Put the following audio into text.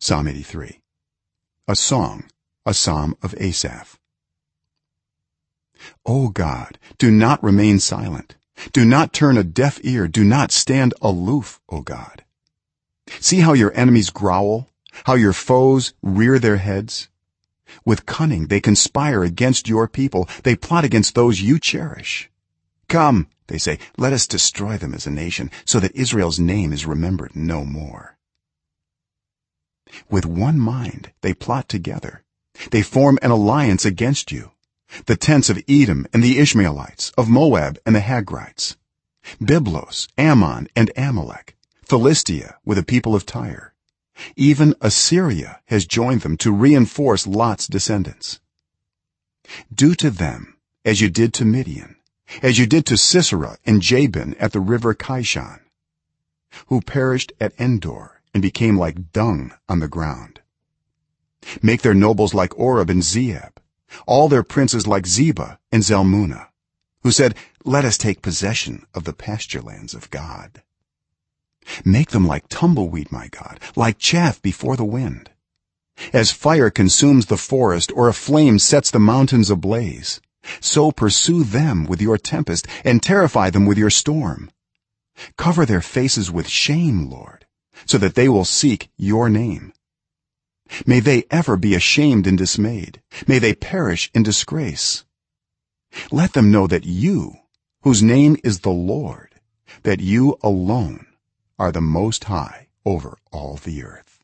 psalm 83 a song a psalm of asaph. O god do not remain silent. Do not turn a deaf ear. Do not stand aloof o god. See how your enemies growl how your foes rear their heads. With cunning they conspire against your people. They plot against those you cherish. Come they say let us destroy them as a nation so that israel's name is remembered no more with one mind they plot together. They form an alliance against you. The tents of edom and the ishmaelites of moab and the hagrites. Byblos ammon and amalek. Philistia with the people of tyre. Even assyria has joined them to reinforce lot's descendants. Do to them as you did to midian as you did to sisera and jabin at the river kishon who perished at endor and became like dung on the ground. Make their nobles like oreb and zeeb all their princes like zebah and zalmunna who said let us take possession of the pasturelands of god. Make them like tumbleweed my god like chaff before the wind. As fire consumes the forest or a flame sets the mountains ablaze so pursue them with your tempest and terrify them with your storm. Cover their faces with shame lord so that they will seek your name. May they ever be ashamed and dismayed. May they perish in disgrace. Let them know that you whose name is the lord that you alone are the most high over all the earth